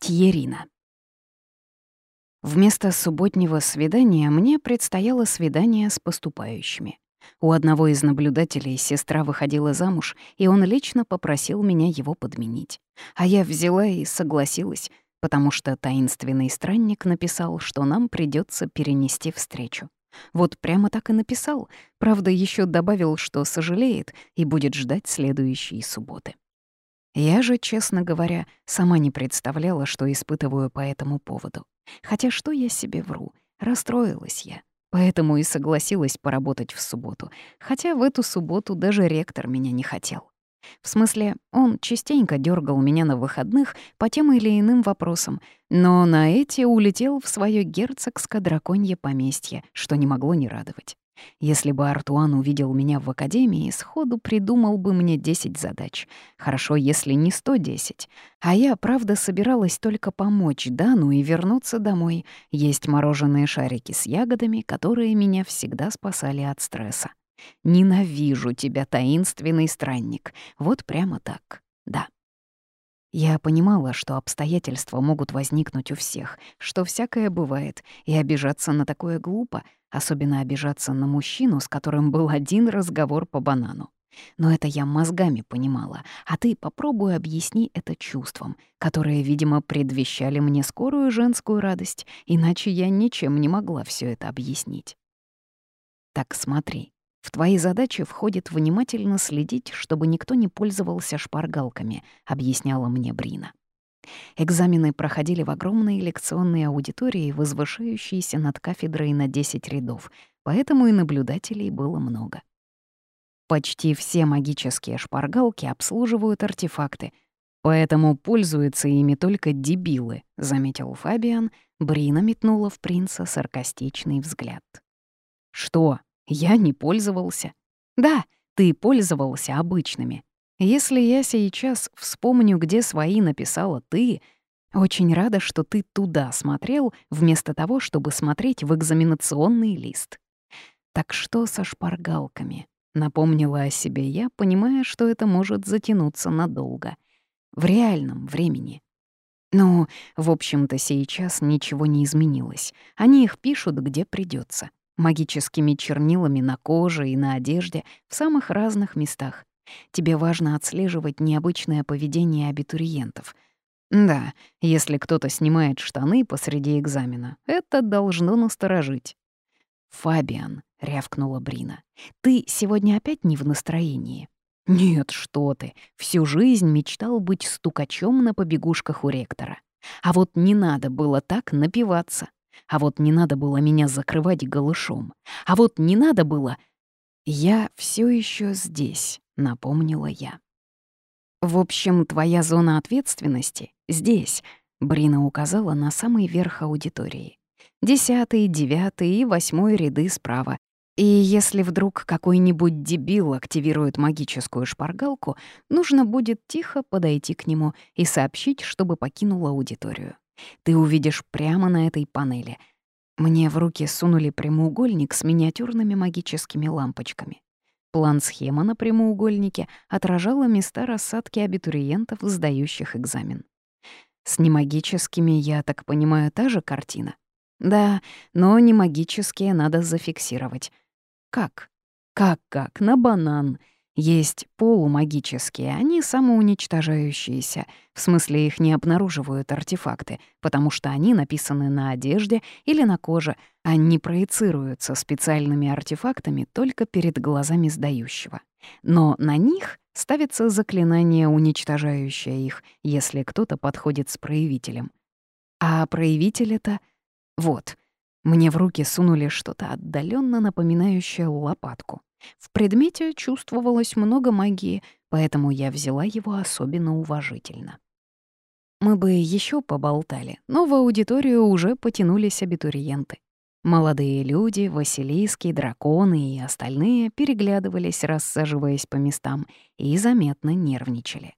Тьерина. Вместо субботнего свидания мне предстояло свидание с поступающими. У одного из наблюдателей сестра выходила замуж, и он лично попросил меня его подменить. А я взяла и согласилась, потому что таинственный странник написал, что нам придется перенести встречу. Вот прямо так и написал, правда, еще добавил, что сожалеет и будет ждать следующие субботы. Я же, честно говоря, сама не представляла, что испытываю по этому поводу. Хотя что я себе вру? Расстроилась я. Поэтому и согласилась поработать в субботу. Хотя в эту субботу даже ректор меня не хотел. В смысле, он частенько дергал меня на выходных по тем или иным вопросам, но на эти улетел в свое герцогско-драконье поместье, что не могло не радовать. Если бы Артуан увидел меня в академии, сходу придумал бы мне 10 задач. Хорошо, если не 110. А я, правда, собиралась только помочь Дану и вернуться домой, есть мороженые шарики с ягодами, которые меня всегда спасали от стресса. «Ненавижу тебя, таинственный странник». Вот прямо так, да. Я понимала, что обстоятельства могут возникнуть у всех, что всякое бывает, и обижаться на такое глупо, особенно обижаться на мужчину, с которым был один разговор по банану. Но это я мозгами понимала, а ты попробуй объясни это чувством, которые, видимо, предвещали мне скорую женскую радость, иначе я ничем не могла все это объяснить. Так смотри, в твои задачи входит внимательно следить, чтобы никто не пользовался шпаргалками, объясняла мне Брина. Экзамены проходили в огромной лекционной аудитории, возвышающейся над кафедрой на 10 рядов, поэтому и наблюдателей было много. Почти все магические шпаргалки обслуживают артефакты, поэтому пользуются ими только дебилы, заметил Фабиан. Брина метнула в принца саркастичный взгляд. Что? Я не пользовался. Да, ты пользовался обычными. Если я сейчас вспомню, где свои написала ты, очень рада, что ты туда смотрел, вместо того, чтобы смотреть в экзаменационный лист. Так что со шпаргалками? Напомнила о себе я, понимая, что это может затянуться надолго. В реальном времени. Ну, в общем-то, сейчас ничего не изменилось. Они их пишут, где придется магическими чернилами на коже и на одежде в самых разных местах. Тебе важно отслеживать необычное поведение абитуриентов. Да, если кто-то снимает штаны посреди экзамена, это должно насторожить. «Фабиан», — рявкнула Брина, — «ты сегодня опять не в настроении?» «Нет, что ты, всю жизнь мечтал быть стукачом на побегушках у ректора. А вот не надо было так напиваться. А вот не надо было меня закрывать голышом. А вот не надо было... Я все еще здесь, напомнила я. В общем, твоя зона ответственности здесь. Брина указала на самый верх аудитории. Десятый, девятый и восьмой ряды справа. И если вдруг какой-нибудь дебил активирует магическую шпаргалку, нужно будет тихо подойти к нему и сообщить, чтобы покинул аудиторию. Ты увидишь прямо на этой панели. Мне в руки сунули прямоугольник с миниатюрными магическими лампочками. План-схема на прямоугольнике отражала места рассадки абитуриентов, сдающих экзамен. С немагическими, я так понимаю, та же картина? Да, но не магические надо зафиксировать. Как? Как-как? На банан. Есть полумагические, они самоуничтожающиеся, в смысле их не обнаруживают артефакты, потому что они написаны на одежде или на коже, а не проецируются специальными артефактами только перед глазами сдающего. Но на них ставится заклинание, уничтожающее их, если кто-то подходит с проявителем. А проявитель это... Вот, мне в руки сунули что-то отдаленно напоминающее лопатку. В предмете чувствовалось много магии, поэтому я взяла его особенно уважительно. Мы бы еще поболтали, но в аудиторию уже потянулись абитуриенты. Молодые люди, Василиски, драконы и остальные переглядывались, рассаживаясь по местам, и заметно нервничали.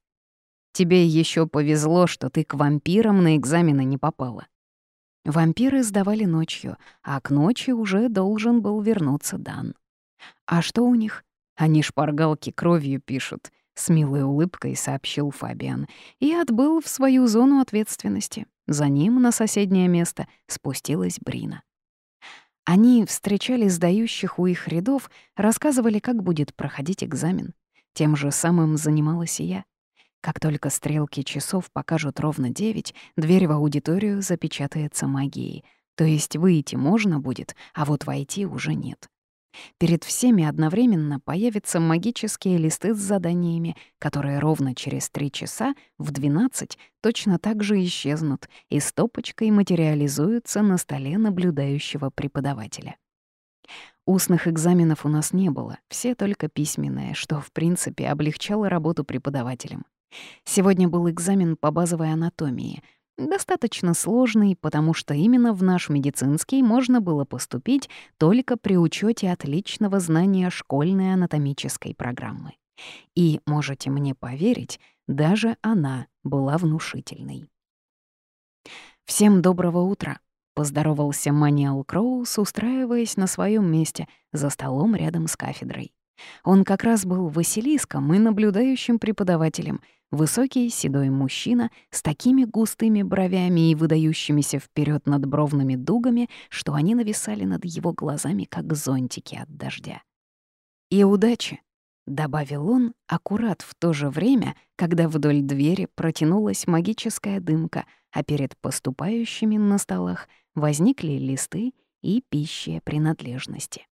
«Тебе еще повезло, что ты к вампирам на экзамены не попала». Вампиры сдавали ночью, а к ночи уже должен был вернуться Дан. «А что у них?» «Они шпаргалки кровью пишут», — с милой улыбкой сообщил Фабиан и отбыл в свою зону ответственности. За ним на соседнее место спустилась Брина. Они встречали сдающих у их рядов, рассказывали, как будет проходить экзамен. Тем же самым занималась и я. Как только стрелки часов покажут ровно девять, дверь в аудиторию запечатается магией. То есть выйти можно будет, а вот войти уже нет. Перед всеми одновременно появятся магические листы с заданиями, которые ровно через три часа в 12 точно так же исчезнут и стопочкой материализуются на столе наблюдающего преподавателя. Устных экзаменов у нас не было, все только письменные, что, в принципе, облегчало работу преподавателям. Сегодня был экзамен по базовой анатомии — Достаточно сложный, потому что именно в наш медицинский можно было поступить только при учете отличного знания школьной анатомической программы. И, можете мне поверить, даже она была внушительной. «Всем доброго утра», — поздоровался Маниал Кроус, устраиваясь на своем месте за столом рядом с кафедрой. Он как раз был Василиском и наблюдающим преподавателем, высокий седой мужчина с такими густыми бровями и выдающимися вперед над бровными дугами, что они нависали над его глазами, как зонтики от дождя. «И удачи!» — добавил он аккурат в то же время, когда вдоль двери протянулась магическая дымка, а перед поступающими на столах возникли листы и пищие принадлежности.